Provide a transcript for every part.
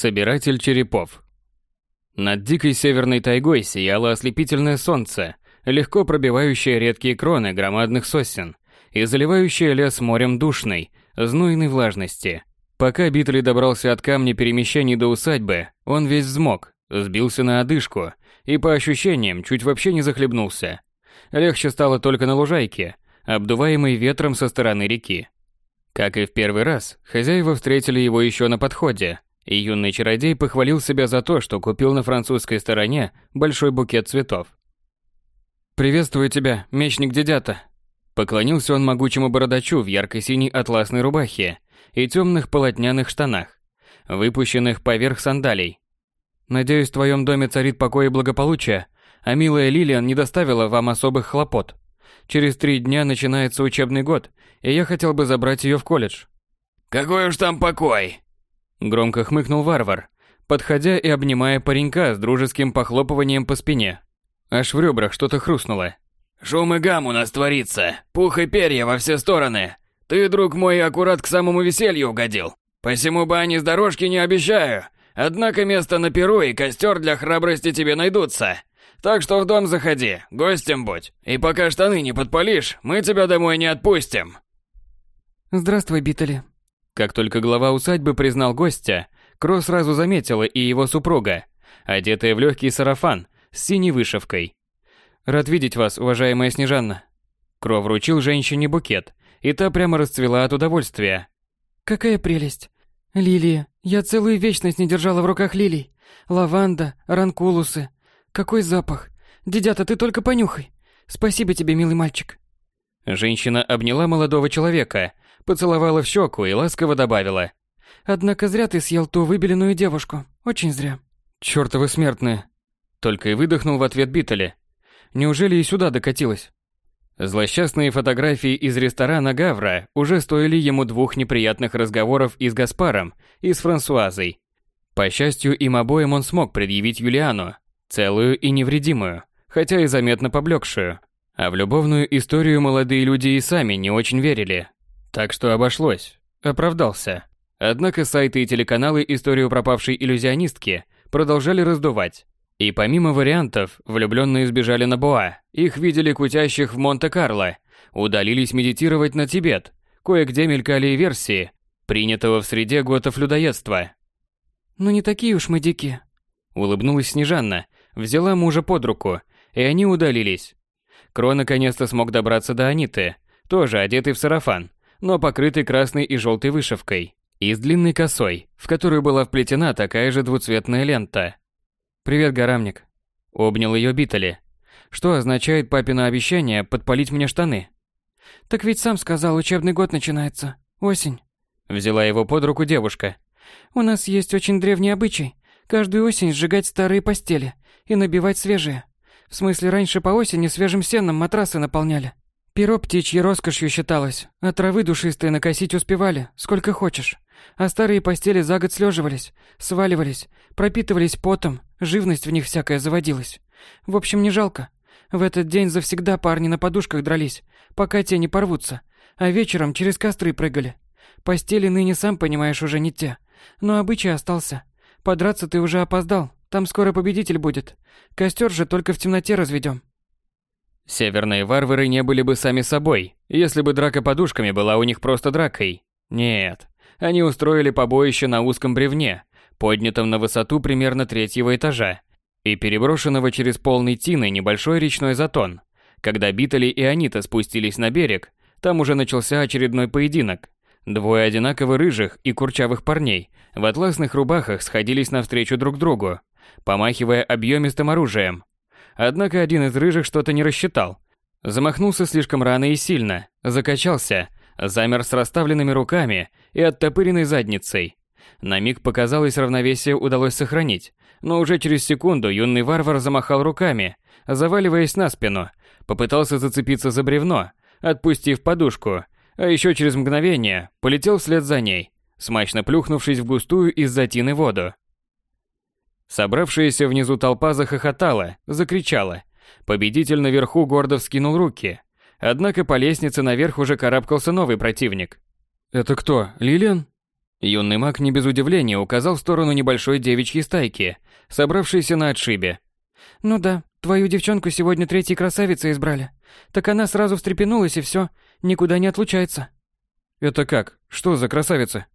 Собиратель черепов. Над дикой северной тайгой сияло ослепительное солнце, легко пробивающее редкие кроны громадных сосен и заливающее лес морем душной, знойной влажности. Пока Битли добрался от камня перемещений до усадьбы, он весь взмок, сбился на одышку и, по ощущениям, чуть вообще не захлебнулся. Легче стало только на лужайке, обдуваемой ветром со стороны реки. Как и в первый раз, хозяева встретили его еще на подходе, и юный чародей похвалил себя за то, что купил на французской стороне большой букет цветов. «Приветствую тебя, мечник Дедята!» Поклонился он могучему бородачу в ярко-синей атласной рубахе и темных полотняных штанах, выпущенных поверх сандалий. «Надеюсь, в твоем доме царит покой и благополучие, а милая Лилиан не доставила вам особых хлопот. Через три дня начинается учебный год, и я хотел бы забрать ее в колледж». «Какой уж там покой!» Громко хмыкнул варвар, подходя и обнимая паренька с дружеским похлопыванием по спине. Аж в ребрах что-то хрустнуло. «Шум и гам у нас творится, пух и перья во все стороны. Ты, друг мой, аккурат к самому веселью угодил. Посему бани с дорожки не обещаю, однако место на перу и костер для храбрости тебе найдутся. Так что в дом заходи, гостем будь. И пока штаны не подпалишь, мы тебя домой не отпустим». «Здравствуй, Биттели», как только глава усадьбы признал гостя, Кро сразу заметила и его супруга, одетая в легкий сарафан с синей вышивкой. «Рад видеть вас, уважаемая Снежанна». Кро вручил женщине букет, и та прямо расцвела от удовольствия. «Какая прелесть! Лилии! Я целую вечность не держала в руках лилий. Лаванда, ранкулусы. Какой запах! Дедята, ты только понюхай! Спасибо тебе, милый мальчик!» Женщина обняла молодого человека, поцеловала в щеку и ласково добавила. «Однако зря ты съел ту выбеленную девушку. Очень зря». «Чёртовы смертные!» Только и выдохнул в ответ Биттеле. «Неужели и сюда докатилась?» Злосчастные фотографии из ресторана Гавра уже стоили ему двух неприятных разговоров и с Гаспаром, и с Франсуазой. По счастью, им обоим он смог предъявить Юлиану, целую и невредимую, хотя и заметно поблекшую. А в любовную историю молодые люди и сами не очень верили, так что обошлось. Оправдался. Однако сайты и телеканалы историю пропавшей иллюзионистки продолжали раздувать. И помимо вариантов, влюбленные сбежали на Боа, их видели кутящих в Монте-Карло, удалились медитировать на Тибет, кое-где мелькали и версии, принятого в среде готов людоедства. «Ну не такие уж мы дикие», — улыбнулась Снежанна, взяла мужа под руку, и они удалились. Кро наконец-то смог добраться до Аниты, тоже одетый в сарафан, но покрытый красной и желтой вышивкой, и с длинной косой, в которую была вплетена такая же двуцветная лента. «Привет, горамник», — обнял ее Битали. «Что означает папино обещание подпалить мне штаны?» «Так ведь сам сказал, учебный год начинается. Осень». Взяла его под руку девушка. «У нас есть очень древний обычай. Каждую осень сжигать старые постели и набивать свежие. В смысле, раньше по осени свежим сеном матрасы наполняли. Перо птичьей роскошью считалось, а травы душистые накосить успевали, сколько хочешь. А старые постели за год слеживались, сваливались, пропитывались потом, живность в них всякая заводилась. В общем, не жалко. В этот день завсегда парни на подушках дрались, пока те не порвутся, а вечером через костры прыгали. Постели ныне, сам понимаешь, уже не те, но обычай остался. Подраться ты уже опоздал, там скоро победитель будет. Костер же только в темноте разведем. Северные варвары не были бы сами собой, если бы драка подушками была у них просто дракой. Нет, они устроили побоище на узком бревне, поднятом на высоту примерно третьего этажа, и переброшенного через полный тины небольшой речной затон. Когда Битали и Анита спустились на берег, там уже начался очередной поединок. Двое одинаково рыжих и курчавых парней в атласных рубахах сходились навстречу друг другу, помахивая объемистым оружием, Однако один из рыжих что-то не рассчитал. Замахнулся слишком рано и сильно, закачался, замер с расставленными руками и оттопыренной задницей. На миг показалось, равновесие удалось сохранить, но уже через секунду юный варвар замахал руками, заваливаясь на спину, попытался зацепиться за бревно, отпустив подушку, а еще через мгновение полетел вслед за ней, смачно плюхнувшись в густую из-за воду. Собравшаяся внизу толпа захохотала, закричала. Победитель наверху гордо вскинул руки. Однако по лестнице наверх уже карабкался новый противник. «Это кто, Лилиан?» Юный маг не без удивления указал в сторону небольшой девичьей стайки, собравшейся на отшибе. «Ну да, твою девчонку сегодня третьей красавицей избрали. Так она сразу встрепенулась и все, никуда не отлучается». «Это как? Что за красавица?»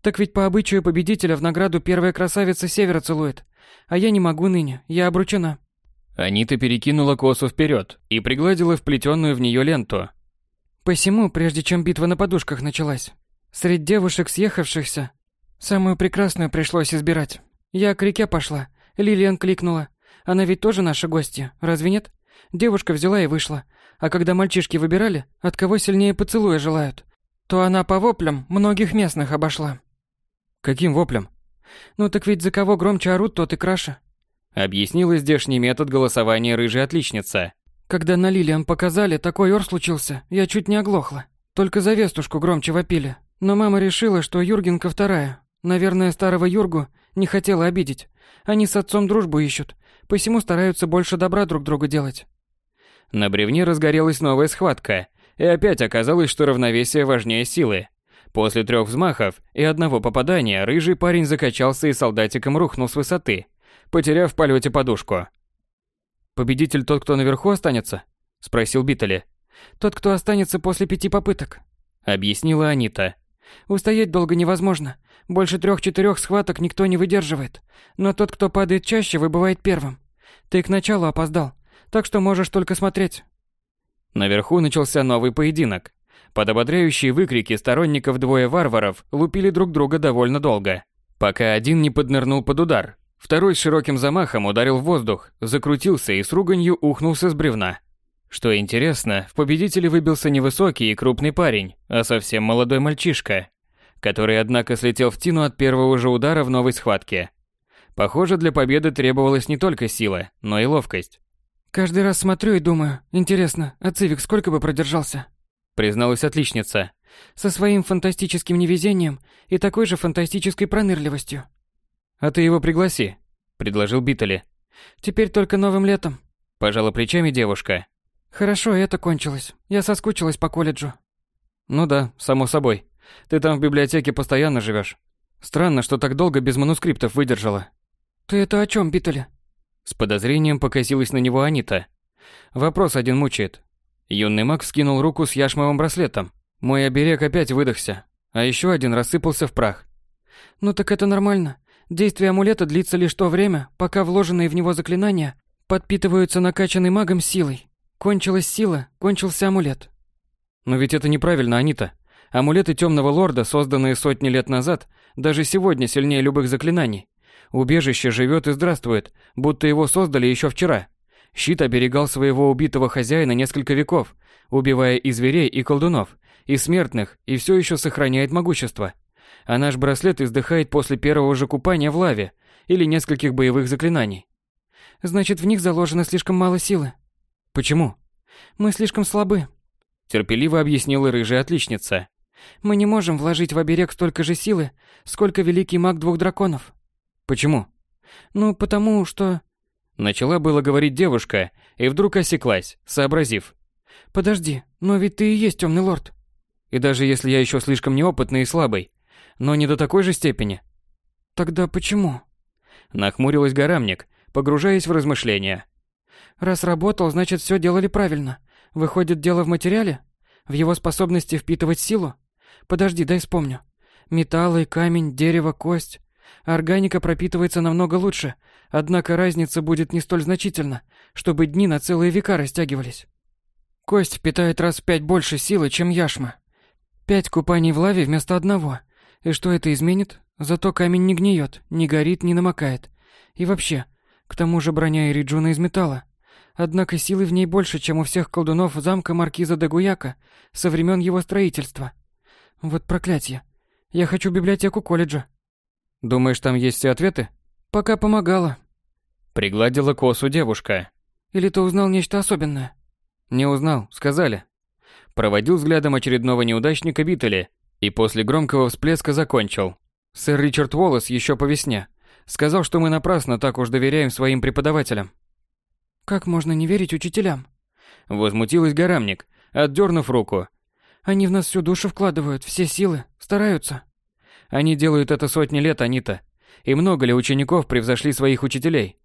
«Так ведь по обычаю победителя в награду первая красавица севера целует. А я не могу ныне, я обручена». Анита перекинула косу вперед и пригладила вплетенную в нее ленту. Посему, прежде чем битва на подушках началась, среди девушек съехавшихся, самую прекрасную пришлось избирать. Я к реке пошла, Лилиан кликнула. Она ведь тоже наша гостья, разве нет? Девушка взяла и вышла. А когда мальчишки выбирали, от кого сильнее поцелуя желают, то она по воплям многих местных обошла. Каким воплям? Ну так ведь за кого громче орут, тот и краше. Объяснила здешний метод голосования рыжая отличница. Когда на Лилиан показали, такой ор случился, я чуть не оглохла. Только за вестушку громче вопили. Но мама решила, что Юргенка вторая. Наверное, старого Юргу не хотела обидеть. Они с отцом дружбу ищут, посему стараются больше добра друг другу делать. На бревне разгорелась новая схватка, и опять оказалось, что равновесие важнее силы. После трех взмахов и одного попадания рыжий парень закачался и солдатиком рухнул с высоты, потеряв в полете подушку. «Победитель тот, кто наверху останется?» – спросил Биттели. «Тот, кто останется после пяти попыток», – объяснила Анита. «Устоять долго невозможно. Больше трех-четырех схваток никто не выдерживает. Но тот, кто падает чаще, выбывает первым. Ты к началу опоздал, так что можешь только смотреть». Наверху начался новый поединок. Под ободряющие выкрики сторонников двое варваров лупили друг друга довольно долго, пока один не поднырнул под удар, Второй с широким замахом ударил в воздух, закрутился и с руганью ухнулся с бревна. Что интересно, в победителе выбился не высокий и крупный парень, а совсем молодой мальчишка, который, однако, слетел в тину от первого же удара в новой схватке. Похоже, для победы требовалась не только сила, но и ловкость. «Каждый раз смотрю и думаю, интересно, а Цивик сколько бы продержался?» Призналась отличница. «Со своим фантастическим невезением и такой же фантастической пронырливостью». «А ты его пригласи», — предложил Биттели. «Теперь только новым летом», — пожала плечами девушка. «Хорошо, это кончилось. Я соскучилась по колледжу». «Ну да, само собой. Ты там в библиотеке постоянно живешь. Странно, что так долго без манускриптов выдержала». «Ты это о чем, Биттели?» С подозрением покосилась на него Анита. Вопрос один мучает. Юный маг скинул руку с яшмовым браслетом. Мой оберег опять выдохся, а еще один рассыпался в прах. «Ну так это нормально. Действие амулета длится лишь то время, пока вложенные в него заклинания подпитываются накачанной магом силой. Кончилась сила, кончился амулет. Но ведь это неправильно, Анита. Амулеты Темного Лорда, созданные сотни лет назад, даже сегодня сильнее любых заклинаний. Убежище живет и здравствует, будто его создали еще вчера. Щит оберегал своего убитого хозяина несколько веков, убивая и зверей, и колдунов, и смертных, и все еще сохраняет могущество а наш браслет издыхает после первого же купания в лаве или нескольких боевых заклинаний. Значит, в них заложено слишком мало силы. Почему? Мы слишком слабы. Терпеливо объяснила рыжая отличница. Мы не можем вложить в оберег столько же силы, сколько великий маг двух драконов. Почему? Ну, потому что... Начала было говорить девушка, и вдруг осеклась, сообразив. Подожди, но ведь ты и есть темный лорд. И даже если я еще слишком неопытный и слабый, но не до такой же степени. Тогда почему? Нахмурилась горамник, погружаясь в размышления. Раз работал, значит, все делали правильно. Выходит, дело в материале? В его способности впитывать силу? Подожди, дай вспомню. Металлы, камень, дерево, кость. Органика пропитывается намного лучше, однако разница будет не столь значительна, чтобы дни на целые века растягивались. Кость впитает раз в пять больше силы, чем яшма. Пять купаний в лаве вместо одного. И что это изменит? Зато камень не гниет, не горит, не намокает. И вообще, к тому же броня Ириджуна из металла. Однако силы в ней больше, чем у всех колдунов замка маркиза де Гуяка со времен его строительства. Вот проклятие. Я хочу библиотеку колледжа. Думаешь, там есть все ответы? Пока помогала. Пригладила косу девушка. Или ты узнал нечто особенное? Не узнал, сказали. Проводил взглядом очередного неудачника Биттели и после громкого всплеска закончил. Сэр Ричард Уоллес еще по весне. Сказал, что мы напрасно так уж доверяем своим преподавателям. Как можно не верить учителям? Возмутилась горамник, отдернув руку. Они в нас всю душу вкладывают, все силы, стараются. Они делают это сотни лет, Анита. И много ли учеников превзошли своих учителей?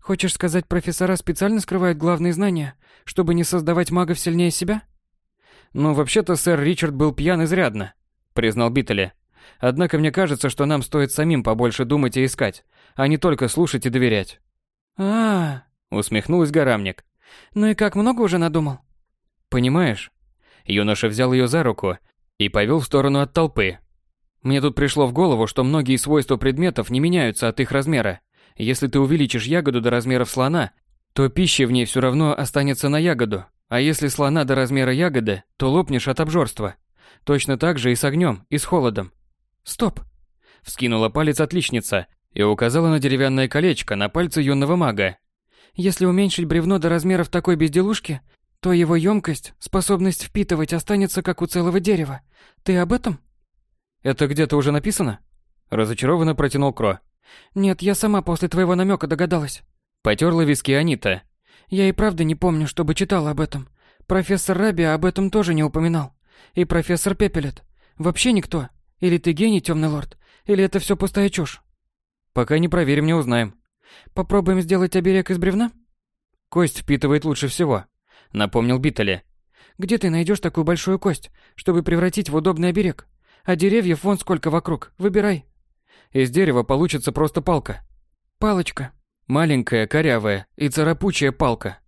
Хочешь сказать, профессора специально скрывают главные знания, чтобы не создавать магов сильнее себя? Ну, вообще-то сэр Ричард был пьян изрядно, признал Биттеле. Однако мне кажется, что нам стоит самим побольше думать и искать, а не только слушать и доверять. А, -а, -а усмехнулась Горамник. Ну и как много уже надумал? Понимаешь? Юноша взял ее за руку и повел в сторону от толпы. Мне тут пришло в голову, что многие свойства предметов не меняются от их размера. Если ты увеличишь ягоду до размеров слона, то пища в ней все равно останется на ягоду. А если слона до размера ягоды, то лопнешь от обжорства. Точно так же и с огнем, и с холодом. Стоп. Вскинула палец отличница и указала на деревянное колечко на пальце юного мага. Если уменьшить бревно до размеров такой безделушки, то его емкость, способность впитывать останется как у целого дерева. Ты об этом? Это где-то уже написано? Разочарованно протянул Кро. Нет, я сама после твоего намека догадалась. Потерла виски Анита. Я и правда не помню, чтобы читала об этом. Профессор Раби об этом тоже не упоминал. И профессор Пепелет. Вообще никто. Или ты гений, темный лорд, или это все пустая чушь. Пока не проверим, не узнаем. Попробуем сделать оберег из бревна? Кость впитывает лучше всего, напомнил Биттеле. Где ты найдешь такую большую кость, чтобы превратить в удобный оберег? А деревьев вон сколько вокруг. Выбирай. Из дерева получится просто палка. Палочка. Маленькая, корявая и царапучая палка.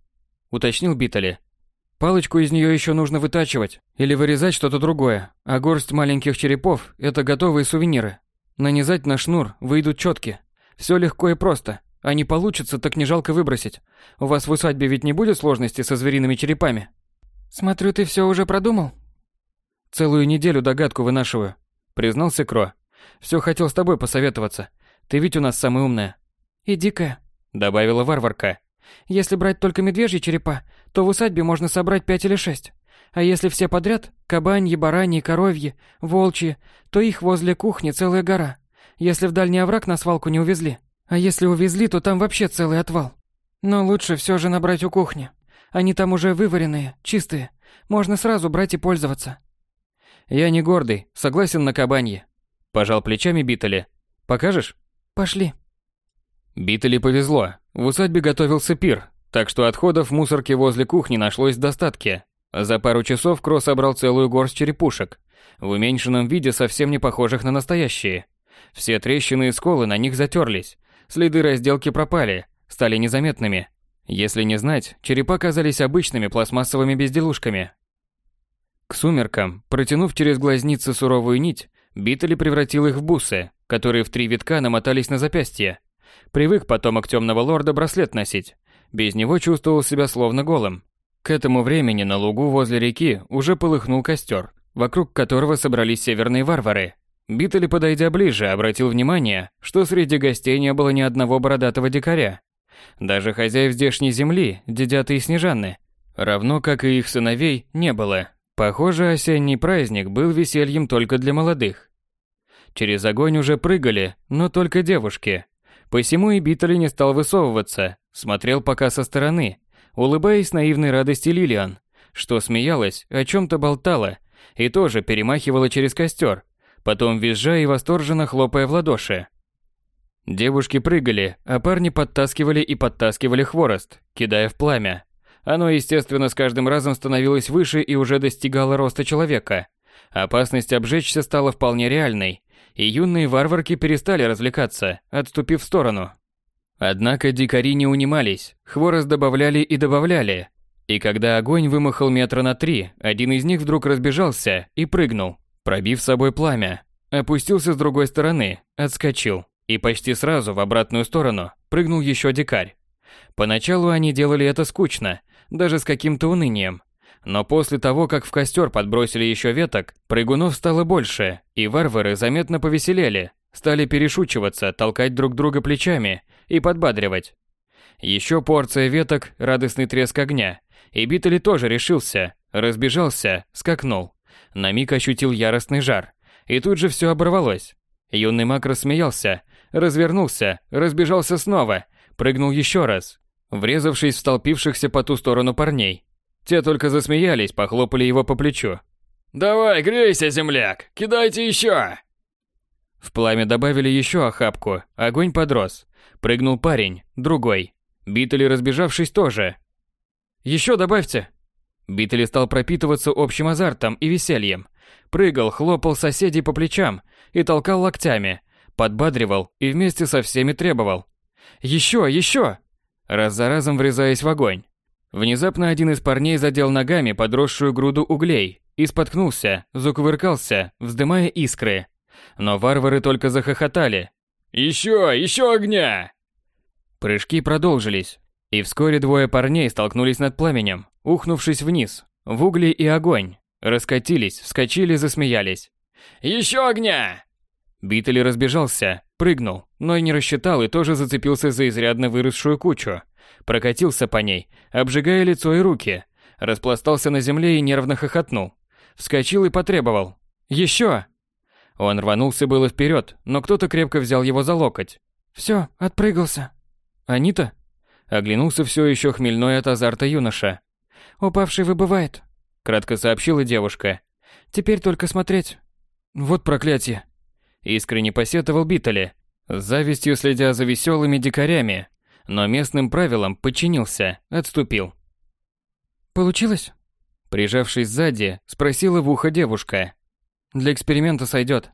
Уточнил Битали. Палочку из нее еще нужно вытачивать или вырезать что-то другое, а горсть маленьких черепов – это готовые сувениры. Нанизать на шнур выйдут четки. Все легко и просто. А не получится, так не жалко выбросить. У вас в усадьбе ведь не будет сложности со звериными черепами? Смотрю, ты все уже продумал? Целую неделю догадку вынашиваю, признался Кро. Все хотел с тобой посоветоваться. Ты ведь у нас самая умная. И дикая, добавила варварка. Если брать только медвежьи черепа, то в усадьбе можно собрать пять или шесть. А если все подряд, кабаньи, бараньи, коровьи, волчьи, то их возле кухни целая гора. Если в дальний овраг на свалку не увезли. А если увезли, то там вообще целый отвал. Но лучше все же набрать у кухни. Они там уже вываренные, чистые. Можно сразу брать и пользоваться. Я не гордый, согласен на кабанье. Пожал плечами Битали. Покажешь? Пошли. Битали повезло. В усадьбе готовился пир, так что отходов в мусорке возле кухни нашлось в достатке. За пару часов Кро собрал целую горсть черепушек, в уменьшенном виде совсем не похожих на настоящие. Все трещины и сколы на них затерлись, следы разделки пропали, стали незаметными. Если не знать, черепа казались обычными пластмассовыми безделушками, к сумеркам, протянув через глазницы суровую нить, Биттели превратил их в бусы, которые в три витка намотались на запястье. Привык потомок темного лорда браслет носить. Без него чувствовал себя словно голым. К этому времени на лугу возле реки уже полыхнул костер, вокруг которого собрались северные варвары. Биттели, подойдя ближе, обратил внимание, что среди гостей не было ни одного бородатого дикаря. Даже хозяев здешней земли, дедята и снежаны, равно как и их сыновей, не было. Похоже, осенний праздник был весельем только для молодых. Через огонь уже прыгали, но только девушки. Посему и Биттли не стал высовываться, смотрел пока со стороны, улыбаясь наивной радости Лилиан, что смеялась, о чем-то болтала и тоже перемахивала через костер, потом визжа и восторженно хлопая в ладоши. Девушки прыгали, а парни подтаскивали и подтаскивали хворост, кидая в пламя. Оно, естественно, с каждым разом становилось выше и уже достигало роста человека. Опасность обжечься стала вполне реальной, и юные варварки перестали развлекаться, отступив в сторону. Однако дикари не унимались, хворост добавляли и добавляли. И когда огонь вымахал метра на три, один из них вдруг разбежался и прыгнул, пробив собой пламя. Опустился с другой стороны, отскочил, и почти сразу в обратную сторону прыгнул еще дикарь. Поначалу они делали это скучно, даже с каким-то унынием. Но после того, как в костер подбросили еще веток, прыгунов стало больше, и варвары заметно повеселели, стали перешучиваться, толкать друг друга плечами и подбадривать. Еще порция веток, радостный треск огня, и Битали тоже решился, разбежался, скакнул. На миг ощутил яростный жар, и тут же все оборвалось. Юный маг рассмеялся, развернулся, разбежался снова, прыгнул еще раз, врезавшись в столпившихся по ту сторону парней. Те только засмеялись, похлопали его по плечу. «Давай, грейся, земляк! Кидайте еще!» В пламя добавили еще охапку, огонь подрос. Прыгнул парень, другой. Битали, разбежавшись, тоже. «Еще добавьте!» Битали стал пропитываться общим азартом и весельем. Прыгал, хлопал соседей по плечам и толкал локтями, подбадривал и вместе со всеми требовал. «Еще, еще!» Раз за разом врезаясь в огонь. Внезапно один из парней задел ногами подросшую груду углей и споткнулся, закувыркался, вздымая искры. Но варвары только захохотали. «Еще, еще огня!» Прыжки продолжились, и вскоре двое парней столкнулись над пламенем, ухнувшись вниз, в угли и огонь. Раскатились, вскочили, засмеялись. «Еще огня!» Битли разбежался, прыгнул, но и не рассчитал и тоже зацепился за изрядно выросшую кучу. Прокатился по ней, обжигая лицо и руки. Распластался на земле и нервно хохотнул. Вскочил и потребовал. «Еще!» Он рванулся было вперед, но кто-то крепко взял его за локоть. «Все, отпрыгался». «Анита?» Оглянулся все еще хмельной от азарта юноша. «Упавший выбывает», — кратко сообщила девушка. «Теперь только смотреть». «Вот проклятие!» Искренне посетовал Биттеле, с завистью следя за веселыми дикарями, но местным правилам подчинился, отступил. «Получилось?» Прижавшись сзади, спросила в ухо девушка. «Для эксперимента сойдет.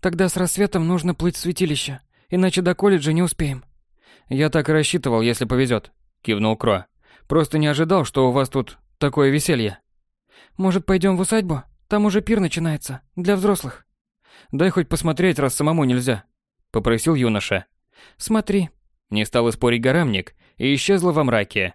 Тогда с рассветом нужно плыть в святилище, иначе до колледжа не успеем». «Я так и рассчитывал, если повезет», — кивнул Кро. «Просто не ожидал, что у вас тут такое веселье». «Может, пойдем в усадьбу? Там уже пир начинается, для взрослых». «Дай хоть посмотреть, раз самому нельзя», — попросил юноша. «Смотри». Не стал спорить горамник и исчезла во мраке.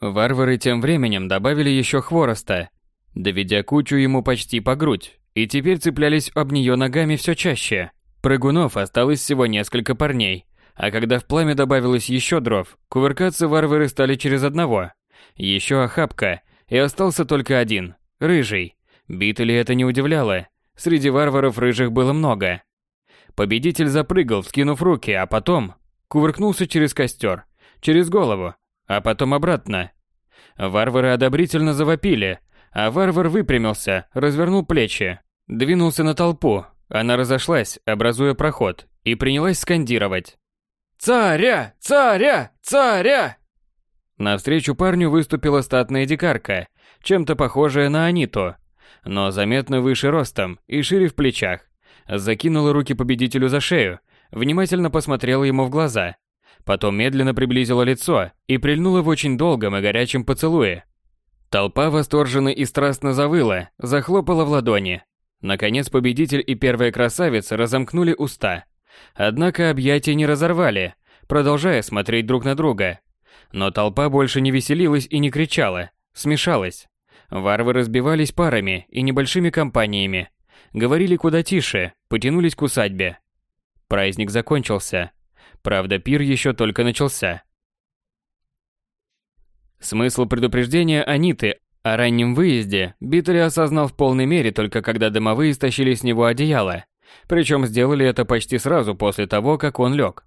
Варвары тем временем добавили еще хвороста, доведя кучу ему почти по грудь, и теперь цеплялись об нее ногами все чаще. Прыгунов осталось всего несколько парней, а когда в пламя добавилось еще дров, кувыркаться варвары стали через одного. Еще охапка, и остался только один, рыжий. Бит ли это не удивляло, Среди варваров рыжих было много. Победитель запрыгал, вскинув руки, а потом кувыркнулся через костер, через голову, а потом обратно. Варвары одобрительно завопили, а варвар выпрямился, развернул плечи, двинулся на толпу. Она разошлась, образуя проход, и принялась скандировать. «Царя! Царя! Царя!» Навстречу парню выступила статная дикарка, чем-то похожая на Аниту, но заметно выше ростом и шире в плечах. Закинула руки победителю за шею, внимательно посмотрела ему в глаза. Потом медленно приблизила лицо и прильнула в очень долгом и горячем поцелуе. Толпа восторженно и страстно завыла, захлопала в ладони. Наконец победитель и первая красавица разомкнули уста. Однако объятия не разорвали, продолжая смотреть друг на друга. Но толпа больше не веселилась и не кричала, смешалась. Варвары разбивались парами и небольшими компаниями. Говорили куда тише, потянулись к усадьбе. Праздник закончился. Правда, пир еще только начался. Смысл предупреждения Аниты о раннем выезде Биттель осознал в полной мере только когда домовые стащили с него одеяло. Причем сделали это почти сразу после того, как он лег.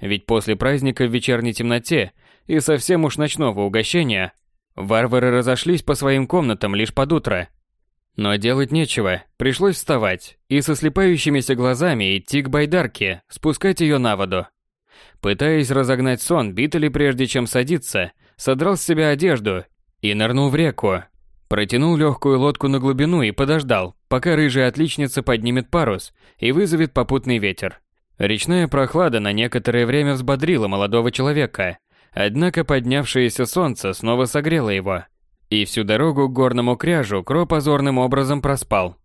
Ведь после праздника в вечерней темноте и совсем уж ночного угощения Варвары разошлись по своим комнатам лишь под утро. Но делать нечего, пришлось вставать и со слепающимися глазами идти к байдарке, спускать ее на воду. Пытаясь разогнать сон, Битали, прежде чем садиться, содрал с себя одежду и нырнул в реку. Протянул легкую лодку на глубину и подождал, пока рыжая отличница поднимет парус и вызовет попутный ветер. Речная прохлада на некоторое время взбодрила молодого человека, Однако поднявшееся солнце снова согрело его, и всю дорогу к горному кряжу Кро позорным образом проспал.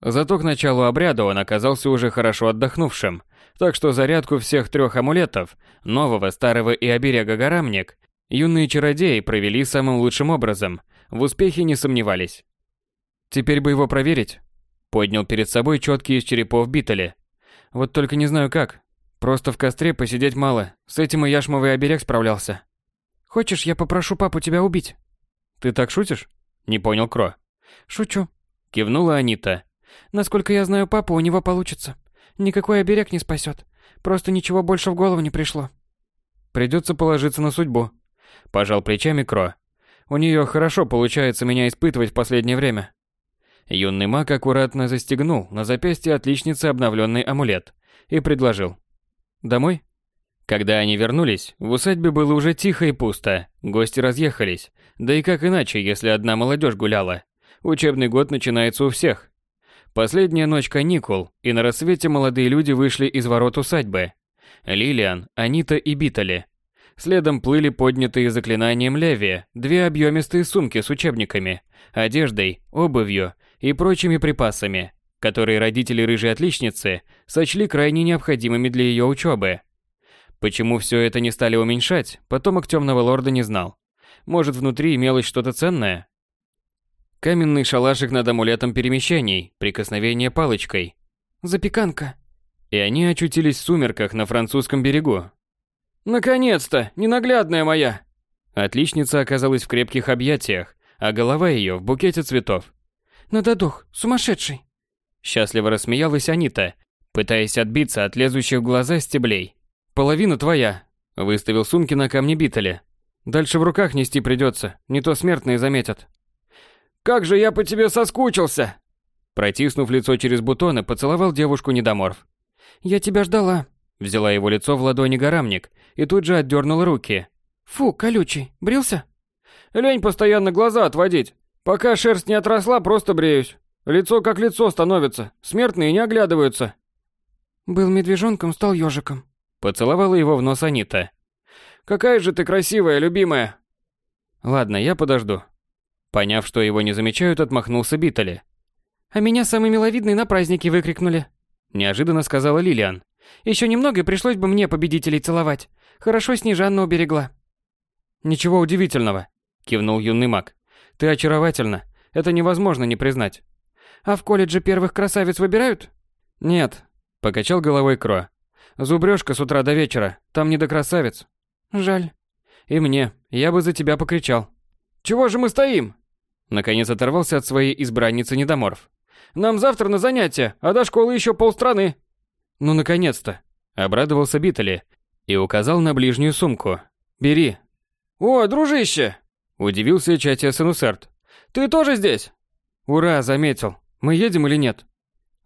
Зато к началу обряда он оказался уже хорошо отдохнувшим, так что зарядку всех трех амулетов, нового, старого и оберега горамник, юные чародеи провели самым лучшим образом, в успехе не сомневались. «Теперь бы его проверить», — поднял перед собой четкий из черепов Битали. «Вот только не знаю как, Просто в костре посидеть мало. С этим и яшмовый оберег справлялся. Хочешь, я попрошу папу тебя убить? Ты так шутишь? Не понял Кро. Шучу. Кивнула Анита. Насколько я знаю папу, у него получится. Никакой оберег не спасет. Просто ничего больше в голову не пришло. Придется положиться на судьбу. Пожал плечами Кро. У нее хорошо получается меня испытывать в последнее время. Юный маг аккуратно застегнул на запястье отличницы обновленный амулет и предложил. «Домой?» Когда они вернулись, в усадьбе было уже тихо и пусто, гости разъехались. Да и как иначе, если одна молодежь гуляла? Учебный год начинается у всех. Последняя ночь каникул, и на рассвете молодые люди вышли из ворот усадьбы. Лилиан, Анита и Битали. Следом плыли поднятые заклинанием Леви две объемистые сумки с учебниками, одеждой, обувью и прочими припасами, которые родители рыжей отличницы сочли крайне необходимыми для ее учебы. Почему все это не стали уменьшать, потомок темного лорда не знал. Может, внутри имелось что-то ценное? Каменный шалашик над амулетом перемещений, прикосновение палочкой. Запеканка. И они очутились в сумерках на французском берегу. «Наконец-то! Ненаглядная моя!» Отличница оказалась в крепких объятиях, а голова ее в букете цветов. «Надодух, сумасшедший!» Счастливо рассмеялась Анита, пытаясь отбиться от лезущих в глаза стеблей. «Половина твоя», — выставил сумки на камне Битали. «Дальше в руках нести придется, не то смертные заметят». «Как же я по тебе соскучился!» Протиснув лицо через бутоны, поцеловал девушку недоморф. «Я тебя ждала», — взяла его лицо в ладони горамник и тут же отдернула руки. «Фу, колючий, брился?» «Лень постоянно глаза отводить. Пока шерсть не отросла, просто бреюсь. Лицо как лицо становится, смертные не оглядываются». «Был медвежонком, стал ежиком», Поцеловала его в нос Анита. «Какая же ты красивая, любимая!» «Ладно, я подожду». Поняв, что его не замечают, отмахнулся Битали. «А меня самый миловидный на празднике выкрикнули», неожиданно сказала Лилиан. «Еще немного и пришлось бы мне победителей целовать. Хорошо Снежанна уберегла». «Ничего удивительного», кивнул юный маг. «Ты очаровательна. Это невозможно не признать». «А в колледже первых красавиц выбирают?» «Нет», покачал головой Кро. Зубрёшка с утра до вечера, там не до красавиц. Жаль. И мне, я бы за тебя покричал. Чего же мы стоим? Наконец оторвался от своей избранницы недоморф. Нам завтра на занятия, а до школы еще полстраны. Ну, наконец-то. Обрадовался Битали и указал на ближнюю сумку. Бери. О, дружище! Удивился Чатия Санусерт. Ты тоже здесь? Ура, заметил. Мы едем или нет?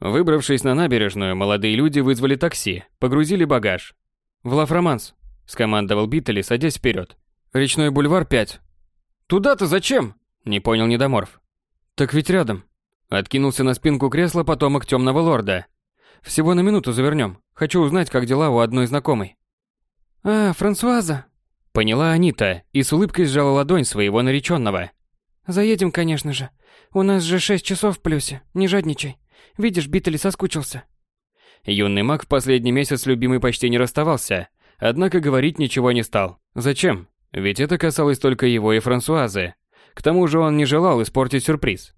Выбравшись на набережную, молодые люди вызвали такси, погрузили багаж. «В Лафроманс», – скомандовал Биттели, садясь вперед. «Речной бульвар 5». «Туда-то зачем?» – не понял Недоморф. «Так ведь рядом». Откинулся на спинку кресла потомок темного лорда. «Всего на минуту завернем. Хочу узнать, как дела у одной знакомой». «А, Франсуаза», – поняла Анита и с улыбкой сжала ладонь своего нареченного. «Заедем, конечно же. У нас же шесть часов в плюсе, не жадничай». Видишь, Биттель соскучился. Юный маг в последний месяц с любимой почти не расставался, однако говорить ничего не стал. Зачем? Ведь это касалось только его и Франсуазы. К тому же он не желал испортить сюрприз.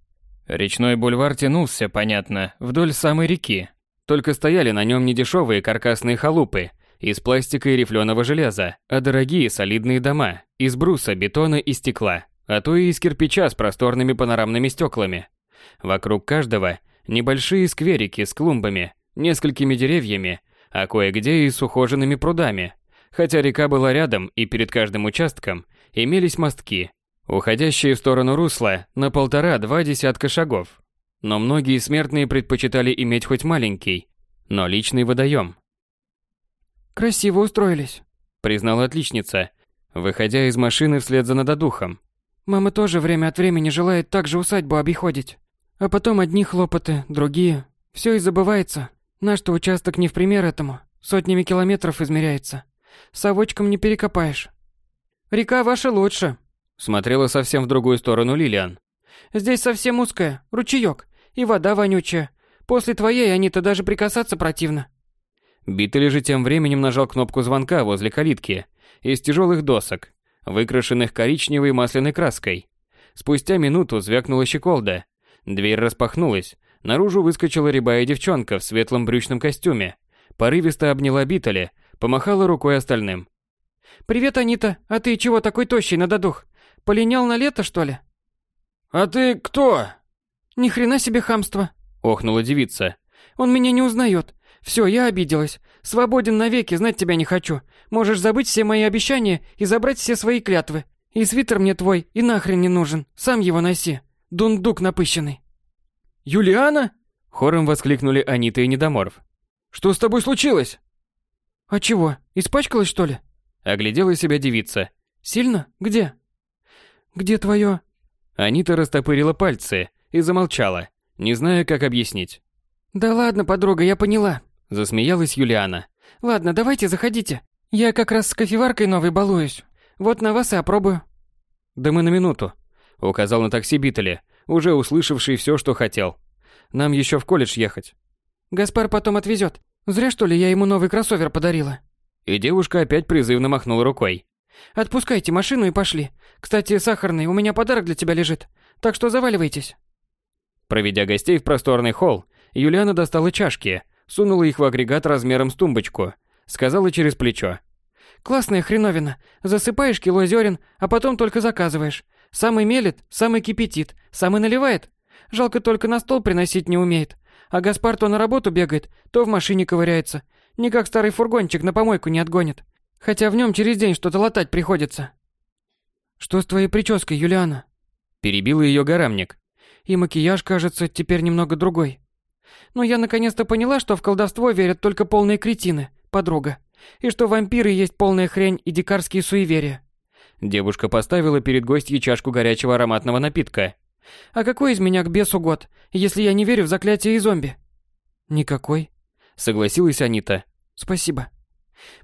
Речной бульвар тянулся, понятно, вдоль самой реки. Только стояли на нем не дешевые каркасные халупы из пластика и рифленого железа, а дорогие солидные дома из бруса, бетона и стекла, а то и из кирпича с просторными панорамными стеклами. Вокруг каждого Небольшие скверики с клумбами, несколькими деревьями, а кое-где и с ухоженными прудами. Хотя река была рядом и перед каждым участком имелись мостки, уходящие в сторону русла на полтора-два десятка шагов. Но многие смертные предпочитали иметь хоть маленький, но личный водоем. «Красиво устроились», — признала отличница, выходя из машины вслед за надодухом. «Мама тоже время от времени желает также усадьбу обиходить. А потом одни хлопоты, другие. Все и забывается. Наш-то участок не в пример этому. Сотнями километров измеряется. Совочком не перекопаешь. Река ваша лучше. Смотрела совсем в другую сторону Лилиан. Здесь совсем узкая, ручеек. И вода вонючая. После твоей они-то даже прикасаться противно. Биттель же тем временем нажал кнопку звонка возле калитки из тяжелых досок, выкрашенных коричневой масляной краской. Спустя минуту звякнула щеколда, Дверь распахнулась. Наружу выскочила рябая девчонка в светлом брючном костюме. Порывисто обняла Битали, помахала рукой остальным. «Привет, Анита. А ты чего такой тощий на додух? Полинял на лето, что ли?» «А ты кто?» «Ни хрена себе хамство!» – охнула девица. «Он меня не узнает. Все, я обиделась. Свободен навеки, знать тебя не хочу. Можешь забыть все мои обещания и забрать все свои клятвы. И свитер мне твой и нахрен не нужен. Сам его носи. Дундук напыщенный. Юлиана? Хором воскликнули Анита и Недоморф. Что с тобой случилось? А чего, испачкалась что ли? Оглядела себя девица. Сильно? Где? Где твое? Анита растопырила пальцы и замолчала, не зная, как объяснить. Да ладно, подруга, я поняла. Засмеялась Юлиана. Ладно, давайте, заходите. Я как раз с кофеваркой новой балуюсь. Вот на вас и опробую. Да мы на минуту. Указал на такси Биттеле, уже услышавший все, что хотел. Нам еще в колледж ехать. Гаспар потом отвезет. Зря, что ли, я ему новый кроссовер подарила. И девушка опять призывно махнула рукой. Отпускайте машину и пошли. Кстати, сахарный, у меня подарок для тебя лежит. Так что заваливайтесь. Проведя гостей в просторный холл, Юлиана достала чашки, сунула их в агрегат размером с тумбочку, сказала через плечо. «Классная хреновина. Засыпаешь кило зерен, а потом только заказываешь. Самый мелет, самый кипятит, самый наливает. Жалко только на стол приносить не умеет. А Гаспар то на работу бегает, то в машине ковыряется. Никак старый фургончик на помойку не отгонит. Хотя в нем через день что-то латать приходится». «Что с твоей прической, Юлиана?» Перебил ее горамник. «И макияж, кажется, теперь немного другой». Но я наконец-то поняла, что в колдовство верят только полные кретины, подруга. И что вампиры есть полная хрень и дикарские суеверия. Девушка поставила перед гостьей чашку горячего ароматного напитка. А какой из меня к бесу год, если я не верю в заклятие и зомби? Никакой, согласилась Анита. Спасибо.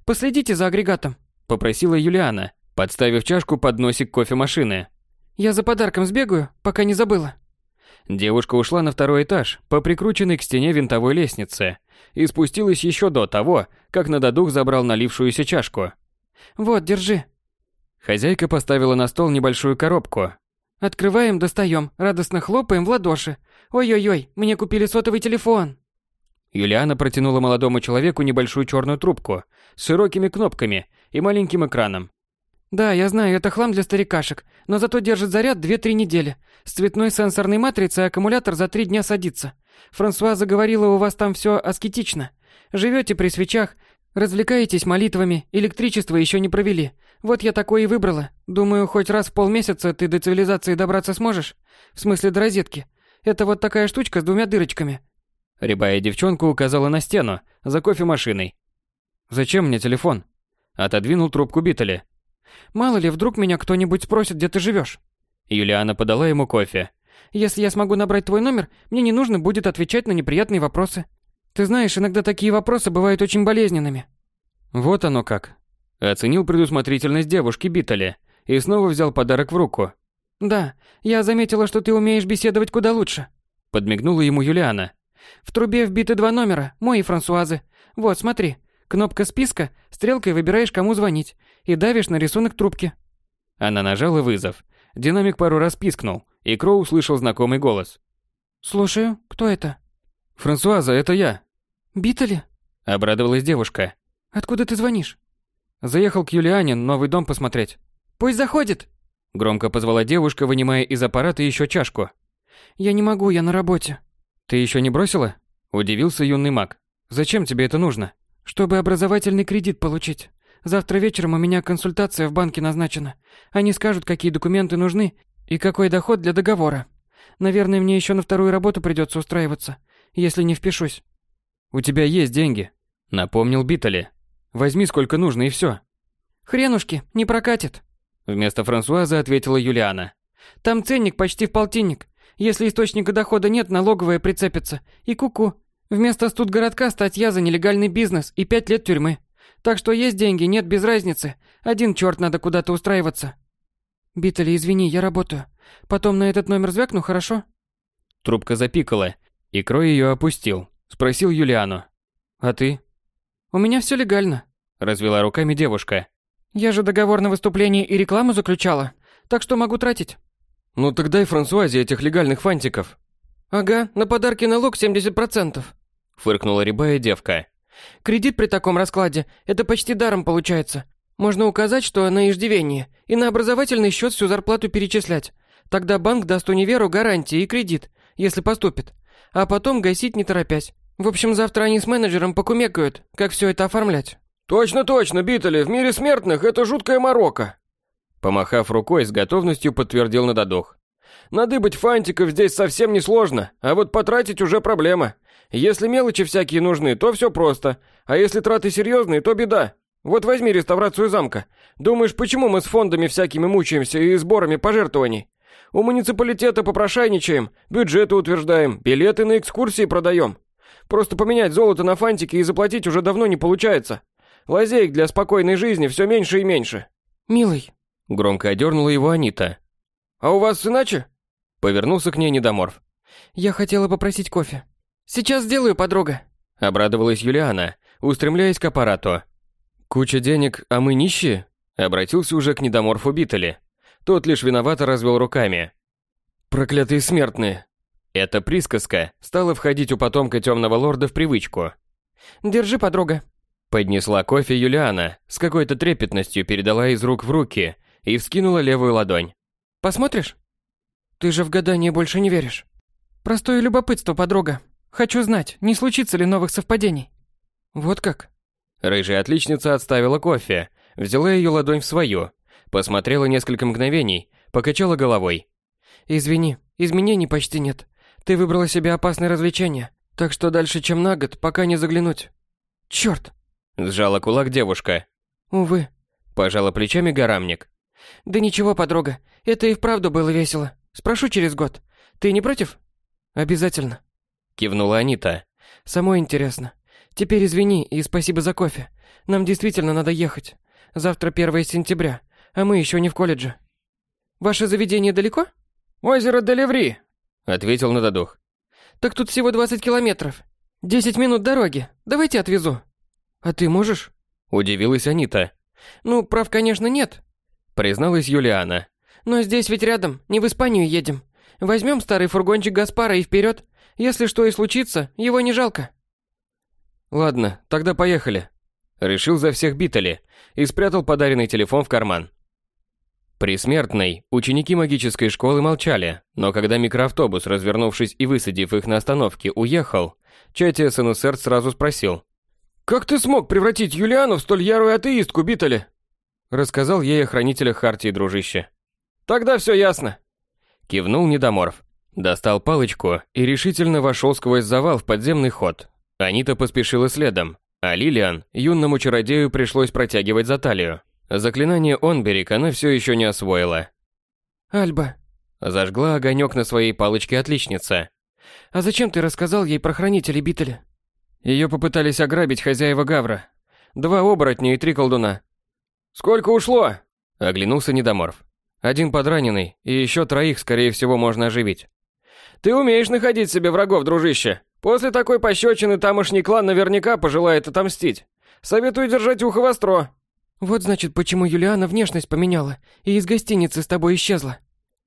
Последите за агрегатом, попросила Юлиана, подставив чашку под носик кофемашины. Я за подарком сбегаю, пока не забыла. Девушка ушла на второй этаж по прикрученной к стене винтовой лестнице и спустилась еще до того, как на додух забрал налившуюся чашку. «Вот, держи». Хозяйка поставила на стол небольшую коробку. «Открываем, достаем, радостно хлопаем в ладоши. Ой-ой-ой, мне купили сотовый телефон». Юлиана протянула молодому человеку небольшую черную трубку с широкими кнопками и маленьким экраном. Да, я знаю, это хлам для старикашек, но зато держит заряд 2-3 недели. С цветной сенсорной матрицей аккумулятор за 3 дня садится. Франсуа заговорила, у вас там все аскетично. Живете при свечах, развлекаетесь молитвами, электричество еще не провели. Вот я такое и выбрала. Думаю, хоть раз в полмесяца ты до цивилизации добраться сможешь. В смысле до розетки. Это вот такая штучка с двумя дырочками. Рябая девчонка указала на стену, за кофемашиной. «Зачем мне телефон?» Отодвинул трубку Биттеля. Мало ли, вдруг меня кто-нибудь спросит, где ты живешь. Юлиана подала ему кофе. Если я смогу набрать твой номер, мне не нужно будет отвечать на неприятные вопросы. Ты знаешь, иногда такие вопросы бывают очень болезненными. Вот оно как. Оценил предусмотрительность девушки Биттеля и снова взял подарок в руку. Да, я заметила, что ты умеешь беседовать куда лучше. Подмигнула ему Юлиана. В трубе вбиты два номера, мой и Франсуазы. Вот, смотри. Кнопка списка, стрелкой выбираешь, кому звонить, и давишь на рисунок трубки. Она нажала вызов. Динамик пару раз пискнул, и Кроу услышал знакомый голос. «Слушаю, кто это?» «Франсуаза, это я». «Биттели?» – обрадовалась девушка. «Откуда ты звонишь?» «Заехал к Юлиане новый дом посмотреть». «Пусть заходит!» – громко позвала девушка, вынимая из аппарата еще чашку. «Я не могу, я на работе». «Ты еще не бросила?» – удивился юный маг. «Зачем тебе это нужно?» Чтобы образовательный кредит получить. Завтра вечером у меня консультация в банке назначена. Они скажут, какие документы нужны и какой доход для договора. Наверное, мне еще на вторую работу придется устраиваться, если не впишусь. У тебя есть деньги, напомнил Битали. Возьми сколько нужно и все. Хренушки, не прокатит. Вместо Франсуазы ответила Юлиана. Там ценник почти в полтинник. Если источника дохода нет, налоговая прицепится. И куку. -ку. Вместо студгородка статья за нелегальный бизнес и пять лет тюрьмы. Так что есть деньги, нет без разницы. Один черт надо куда-то устраиваться. Биттели, извини, я работаю. Потом на этот номер звякну, хорошо? Трубка запикала, и Крой ее опустил. Спросил Юлиану. А ты? У меня все легально. Развела руками девушка. Я же договор на выступление и рекламу заключала, так что могу тратить. Ну так дай Франсуазе этих легальных фантиков. Ага, на подарки налог 70% фыркнула рябая девка. Кредит при таком раскладе это почти даром получается. Можно указать, что на иждивении, и на образовательный счет всю зарплату перечислять. Тогда банк даст универу гарантии и кредит, если поступит. А потом гасить не торопясь. В общем, завтра они с менеджером покумекают, как все это оформлять. Точно-точно, Биттели, в мире смертных это жуткая морока. Помахав рукой, с готовностью подтвердил Нададох. Надыбать фантиков здесь совсем не сложно, а вот потратить уже проблема. Если мелочи всякие нужны, то все просто. А если траты серьезные, то беда. Вот возьми реставрацию замка. Думаешь, почему мы с фондами всякими мучаемся и сборами пожертвований? У муниципалитета попрошайничаем, бюджеты утверждаем, билеты на экскурсии продаем. Просто поменять золото на фантики и заплатить уже давно не получается. Лазеек для спокойной жизни все меньше и меньше. «Милый», — громко одернула его Анита. «А у вас иначе?» Повернулся к ней недоморф. «Я хотела попросить кофе». «Сейчас сделаю, подруга», — обрадовалась Юлиана, устремляясь к аппарату. «Куча денег, а мы нищие?» — обратился уже к недоморфу Биттеле. Тот лишь виновато развел руками. «Проклятые смертные!» Эта присказка стала входить у потомка темного лорда в привычку. «Держи, подруга». Поднесла кофе Юлиана, с какой-то трепетностью передала из рук в руки и вскинула левую ладонь. «Посмотришь?» «Ты же в гадание больше не веришь». «Простое любопытство, подруга. Хочу знать, не случится ли новых совпадений». «Вот как?» Рыжая отличница отставила кофе, взяла ее ладонь в свою, посмотрела несколько мгновений, покачала головой. «Извини, изменений почти нет. Ты выбрала себе опасное развлечение, так что дальше, чем на год, пока не заглянуть». «Чёрт!» – сжала кулак девушка. «Увы», – пожала плечами горамник. «Да ничего, подруга, это и вправду было весело. Спрошу через год. Ты не против?» «Обязательно», – кивнула Анита. «Самой интересно. Теперь извини и спасибо за кофе. Нам действительно надо ехать. Завтра 1 сентября, а мы еще не в колледже. Ваше заведение далеко? Озеро Делеври, ответил Нададух. Так тут всего 20 километров. 10 минут дороги. Давайте отвезу. А ты можешь? Удивилась Анита. Ну, прав, конечно, нет, призналась Юлиана. Но здесь ведь рядом, не в Испанию едем. Возьмем старый фургончик Гаспара и вперед. Если что и случится, его не жалко. Ладно, тогда поехали. Решил за всех Биттели и спрятал подаренный телефон в карман. При смертной ученики магической школы молчали, но когда микроавтобус, развернувшись и высадив их на остановке, уехал, Чати Сенусерт сразу спросил. «Как ты смог превратить Юлиану в столь ярую атеистку, Биттели?» Рассказал ей о хранителях Хартии, дружище. «Тогда все ясно». Кивнул Недоморф. Достал палочку и решительно вошел сквозь завал в подземный ход, Анита поспешила следом, а Лилиан, юному чародею пришлось протягивать за талию. Заклинание Онберик она все еще не освоила. «Альба», – зажгла огонек на своей палочке отличница. «А зачем ты рассказал ей про хранителей Биттеля?» Ее попытались ограбить хозяева Гавра. Два оборотня и три колдуна. «Сколько ушло?» – оглянулся Недоморф. Один подраненный, и еще троих, скорее всего, можно оживить. «Ты умеешь находить себе врагов, дружище!» После такой пощечины тамошний клан наверняка пожелает отомстить. Советую держать ухо востро. Вот значит, почему Юлиана внешность поменяла и из гостиницы с тобой исчезла.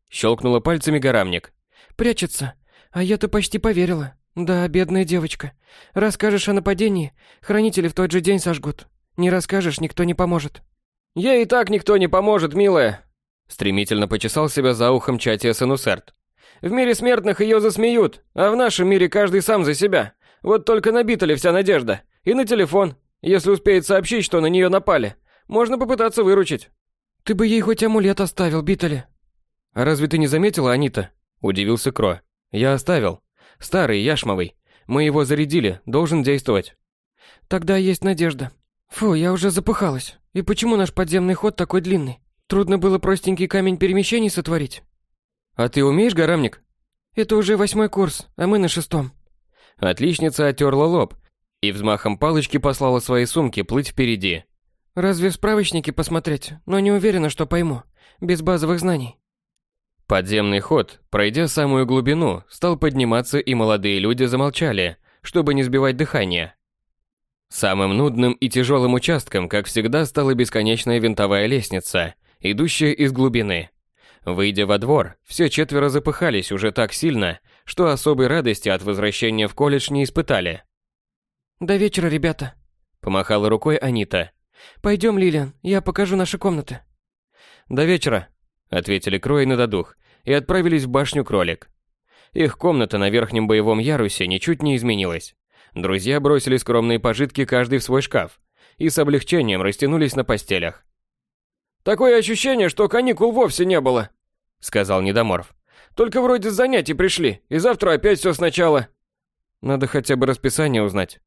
Щелкнула пальцами горамник. Прячется. А я-то почти поверила. Да, бедная девочка. Расскажешь о нападении, хранители в тот же день сожгут. Не расскажешь, никто не поможет. Ей и так никто не поможет, милая. Стремительно почесал себя за ухом Чатия Санусерт. В мире смертных ее засмеют, а в нашем мире каждый сам за себя. Вот только набита ли вся надежда. И на телефон, если успеет сообщить, что на нее напали. Можно попытаться выручить. Ты бы ей хоть амулет оставил, Битали. А разве ты не заметила, Анита? Удивился Кро. Я оставил. Старый, яшмовый. Мы его зарядили, должен действовать. Тогда есть надежда. Фу, я уже запыхалась. И почему наш подземный ход такой длинный? Трудно было простенький камень перемещений сотворить? «А ты умеешь, горамник?» «Это уже восьмой курс, а мы на шестом». Отличница оттерла лоб и взмахом палочки послала свои сумки плыть впереди. «Разве в справочнике посмотреть? Но не уверена, что пойму. Без базовых знаний». Подземный ход, пройдя самую глубину, стал подниматься, и молодые люди замолчали, чтобы не сбивать дыхание. Самым нудным и тяжелым участком, как всегда, стала бесконечная винтовая лестница, идущая из глубины. Выйдя во двор, все четверо запыхались уже так сильно, что особой радости от возвращения в колледж не испытали. «До вечера, ребята», — помахала рукой Анита. «Пойдем, Лилиан, я покажу наши комнаты». «До вечера», — ответили Крой на додух и отправились в башню Кролик. Их комната на верхнем боевом ярусе ничуть не изменилась. Друзья бросили скромные пожитки каждый в свой шкаф и с облегчением растянулись на постелях. Такое ощущение, что каникул вовсе не было, сказал Недоморф. Только вроде с занятий пришли, и завтра опять все сначала. Надо хотя бы расписание узнать.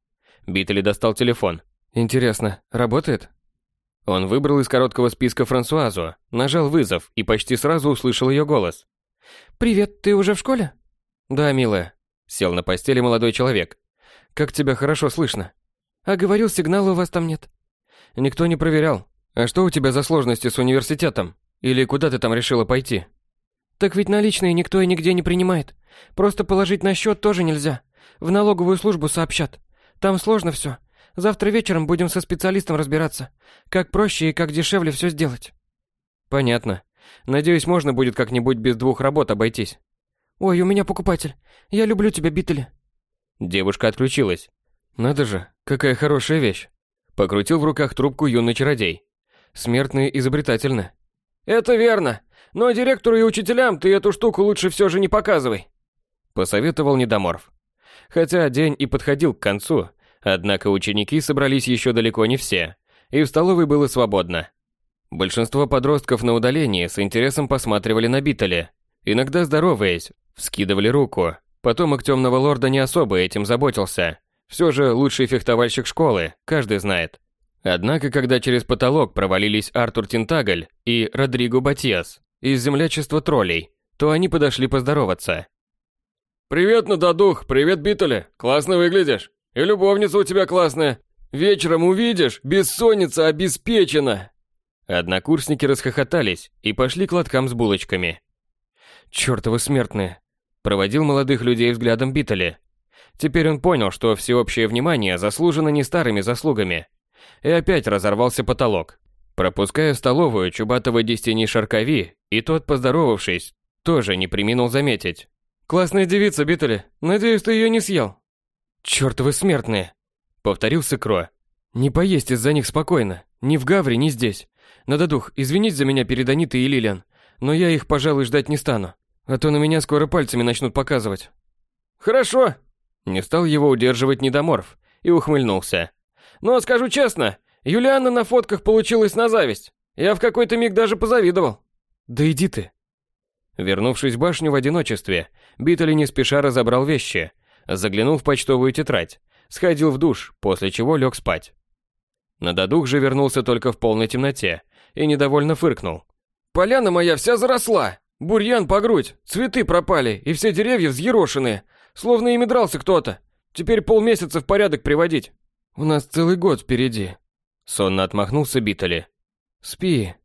Битли достал телефон. Интересно, работает? Он выбрал из короткого списка Франсуазу, нажал вызов и почти сразу услышал ее голос. «Привет, ты уже в школе?» «Да, милая». Сел на постели молодой человек. «Как тебя хорошо слышно?» «А говорил, сигнала у вас там нет». «Никто не проверял. А что у тебя за сложности с университетом? Или куда ты там решила пойти?» «Так ведь наличные никто и нигде не принимает. Просто положить на счет тоже нельзя. В налоговую службу сообщат. Там сложно все. Завтра вечером будем со специалистом разбираться. Как проще и как дешевле все сделать». «Понятно. Надеюсь, можно будет как-нибудь без двух работ обойтись». «Ой, у меня покупатель. Я люблю тебя, Биттели». Девушка отключилась. «Надо же, какая хорошая вещь». Покрутил в руках трубку юный чародей. Смертные изобретательны. «Это верно. Но директору и учителям ты эту штуку лучше все же не показывай», посоветовал Недоморф. Хотя день и подходил к концу, однако ученики собрались еще далеко не все, и в столовой было свободно. Большинство подростков на удалении с интересом посматривали на Биттеля, иногда здороваясь, вскидывали руку. Потомок темного лорда не особо этим заботился. Все же лучший фехтовальщик школы, каждый знает. Однако, когда через потолок провалились Артур Тинтагль и Родриго Батьес из землячества троллей, то они подошли поздороваться. «Привет, Нададух, привет, Биттеле, классно выглядишь. И любовница у тебя классная. Вечером увидишь, бессонница обеспечена!» Однокурсники расхохотались и пошли к лоткам с булочками. «Чёртовы смертные!» Проводил молодых людей взглядом Биттеле. Теперь он понял, что всеобщее внимание заслужено не старыми заслугами. И опять разорвался потолок. Пропуская в столовую чубатого десятини Шаркови, и тот, поздоровавшись, тоже не приминул заметить. «Классная девица, Биттеле. Надеюсь, ты ее не съел». «Чёртовы смертные!» Повторился Кро. «Не поесть из-за них спокойно. Ни в Гавре, ни здесь. Надо дух, извинись за меня перед Анитой и Лилиан, но я их, пожалуй, ждать не стану, а то на меня скоро пальцами начнут показывать». «Хорошо!» Не стал его удерживать недоморф и ухмыльнулся. «Но скажу честно, Юлианна на фотках получилась на зависть. Я в какой-то миг даже позавидовал». «Да иди ты!» Вернувшись в башню в одиночестве, Биттли не спеша разобрал вещи, заглянул в почтовую тетрадь, сходил в душ, после чего лег спать. Нададух же вернулся только в полной темноте и недовольно фыркнул. «Поляна моя вся заросла! Бурьян по грудь, цветы пропали, и все деревья взъерошенные, словно ими дрался кто-то. Теперь полмесяца в порядок приводить». «У нас целый год впереди», — сонно отмахнулся Биттли. «Спи,